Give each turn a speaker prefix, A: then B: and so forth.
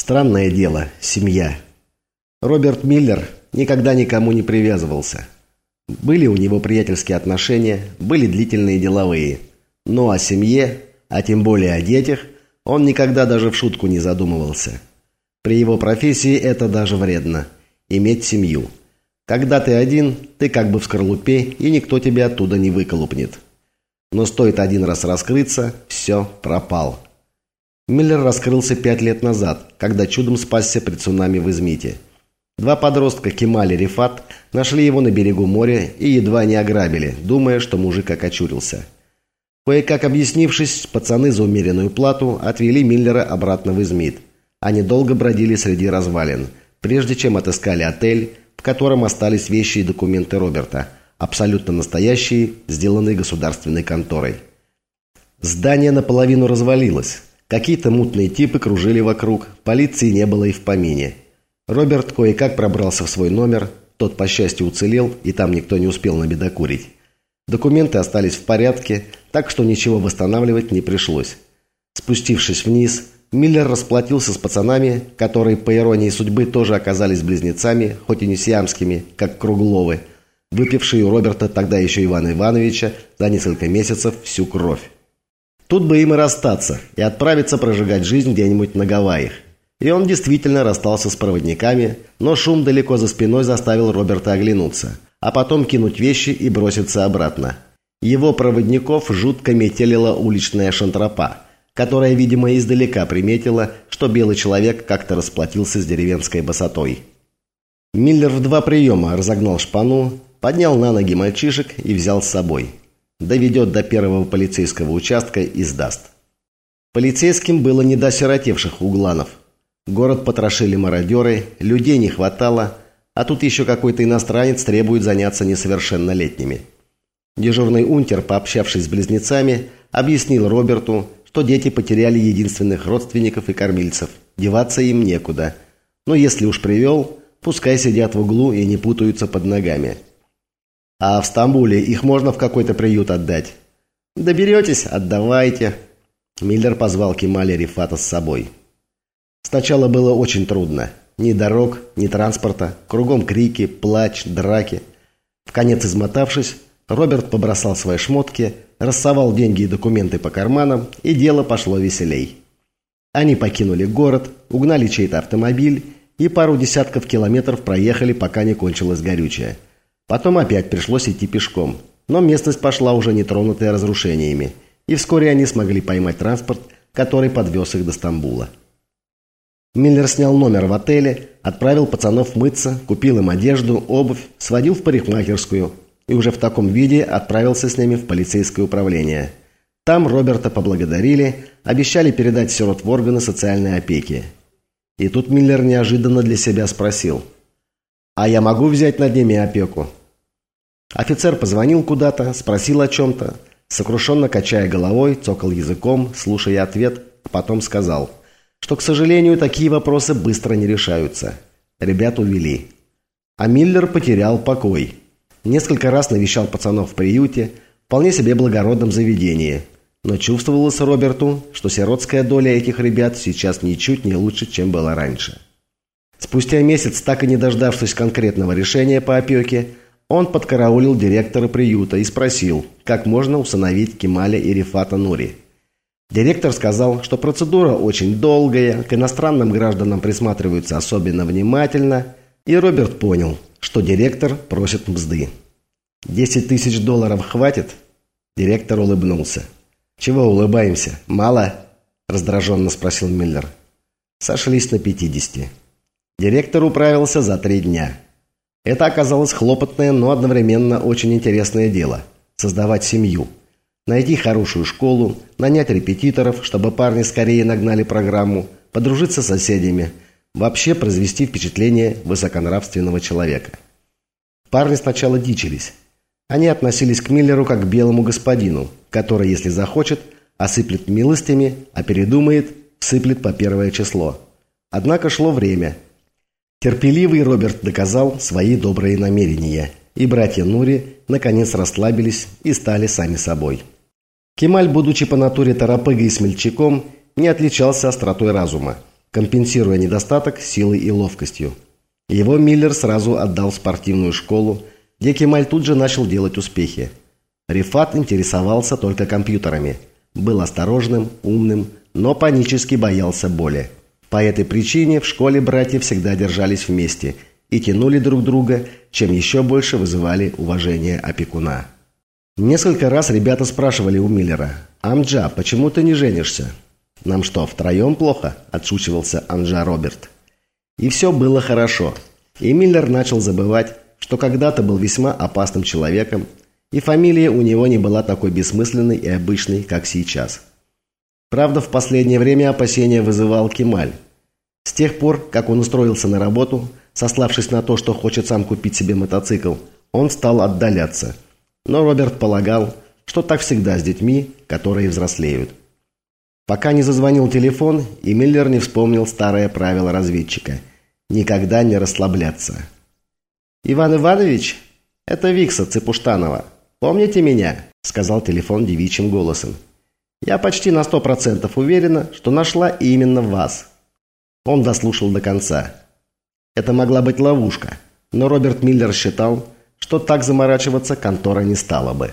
A: Странное дело, семья. Роберт Миллер никогда никому не привязывался. Были у него приятельские отношения, были длительные деловые. Но о семье, а тем более о детях, он никогда даже в шутку не задумывался. При его профессии это даже вредно – иметь семью. Когда ты один, ты как бы в скорлупе, и никто тебя оттуда не выколупнет. Но стоит один раз раскрыться – все, пропал. Миллер раскрылся пять лет назад, когда чудом спасся при цунами в Измите. Два подростка Кемаль и Рифат нашли его на берегу моря и едва не ограбили, думая, что мужик окочурился. Кое-как объяснившись, пацаны за умеренную плату отвели Миллера обратно в Измит – они долго бродили среди развалин, прежде чем отыскали отель, в котором остались вещи и документы Роберта, абсолютно настоящие, сделанные государственной конторой. Здание наполовину развалилось. Какие-то мутные типы кружили вокруг, полиции не было и в помине. Роберт кое-как пробрался в свой номер, тот, по счастью, уцелел, и там никто не успел набедокурить. Документы остались в порядке, так что ничего восстанавливать не пришлось. Спустившись вниз, Миллер расплатился с пацанами, которые, по иронии судьбы, тоже оказались близнецами, хоть и не сиамскими, как Кругловы, выпившие у Роберта, тогда еще Ивана Ивановича, за несколько месяцев всю кровь. Тут бы им и расстаться, и отправиться прожигать жизнь где-нибудь на Гавайях. И он действительно расстался с проводниками, но шум далеко за спиной заставил Роберта оглянуться, а потом кинуть вещи и броситься обратно. Его проводников жутко метелила уличная шантропа – которая, видимо, издалека приметила, что белый человек как-то расплатился с деревенской босотой. Миллер в два приема разогнал шпану, поднял на ноги мальчишек и взял с собой. Доведет до первого полицейского участка и сдаст. Полицейским было не до сиротевших угланов. Город потрошили мародеры, людей не хватало, а тут еще какой-то иностранец требует заняться несовершеннолетними. Дежурный унтер, пообщавшись с близнецами, объяснил Роберту, что дети потеряли единственных родственников и кормильцев. Деваться им некуда. Но если уж привел, пускай сидят в углу и не путаются под ногами. А в Стамбуле их можно в какой-то приют отдать? Доберетесь, отдавайте. Миллер позвал Кемаля Рифата с собой. Сначала было очень трудно. Ни дорог, ни транспорта, кругом крики, плач, драки. В конец измотавшись, Роберт побросал свои шмотки – рассовал деньги и документы по карманам, и дело пошло веселей. Они покинули город, угнали чей-то автомобиль и пару десятков километров проехали, пока не кончилось горючее. Потом опять пришлось идти пешком, но местность пошла уже не тронутая разрушениями, и вскоре они смогли поймать транспорт, который подвез их до Стамбула. Миллер снял номер в отеле, отправил пацанов мыться, купил им одежду, обувь, сводил в парикмахерскую, и уже в таком виде отправился с ними в полицейское управление. Там Роберта поблагодарили, обещали передать сирот в органы социальной опеки. И тут Миллер неожиданно для себя спросил, «А я могу взять над ними опеку?» Офицер позвонил куда-то, спросил о чем-то, сокрушенно качая головой, цокал языком, слушая ответ, а потом сказал, что, к сожалению, такие вопросы быстро не решаются. Ребят увели. А Миллер потерял покой. Несколько раз навещал пацанов в приюте, вполне себе благородном заведении. Но чувствовалось Роберту, что сиротская доля этих ребят сейчас ничуть не лучше, чем была раньше. Спустя месяц, так и не дождавшись конкретного решения по опеке, он подкараулил директора приюта и спросил, как можно усыновить Кемаля и Рифата Нури. Директор сказал, что процедура очень долгая, к иностранным гражданам присматриваются особенно внимательно, и Роберт понял – что директор просит мзды. «Десять тысяч долларов хватит?» Директор улыбнулся. «Чего улыбаемся? Мало?» раздраженно спросил Миллер. Сошлись на пятидесяти. Директор управился за три дня. Это оказалось хлопотное, но одновременно очень интересное дело – создавать семью. Найти хорошую школу, нанять репетиторов, чтобы парни скорее нагнали программу, подружиться с соседями – Вообще произвести впечатление высоконравственного человека. Парни сначала дичились. Они относились к Миллеру как к белому господину, который, если захочет, осыплет милостями, а передумает, всыплет по первое число. Однако шло время. Терпеливый Роберт доказал свои добрые намерения, и братья Нури наконец расслабились и стали сами собой. Кемаль, будучи по натуре торопыгой и смельчаком, не отличался остротой разума. компенсируя недостаток силой и ловкостью. Его Миллер сразу отдал в спортивную школу, где Кемаль тут же начал делать успехи. Рифат интересовался только компьютерами. Был осторожным, умным, но панически боялся боли. По этой причине в школе братья всегда держались вместе и тянули друг друга, чем еще больше вызывали уважение опекуна. Несколько раз ребята спрашивали у Миллера, «Амджа, почему ты не женишься?» «Нам что, втроем плохо?» – отшучивался Амджа Роберт. И все было хорошо. И Миллер начал забывать, что когда-то был весьма опасным человеком, и фамилия у него не была такой бессмысленной и обычной, как сейчас. Правда, в последнее время опасения вызывал Кемаль. С тех пор, как он устроился на работу, сославшись на то, что хочет сам купить себе мотоцикл, он стал отдаляться. Но Роберт полагал, что так всегда с детьми, которые взрослеют. Пока не зазвонил телефон, и Миллер не вспомнил старое правило разведчика – никогда не расслабляться. «Иван Иванович, это Викса Цепуштанова. Помните меня?» – сказал телефон девичьим голосом. Я почти на сто процентов уверена, что нашла именно вас». Он дослушал до конца. Это могла быть ловушка, но Роберт Миллер считал, что так заморачиваться контора не стала бы.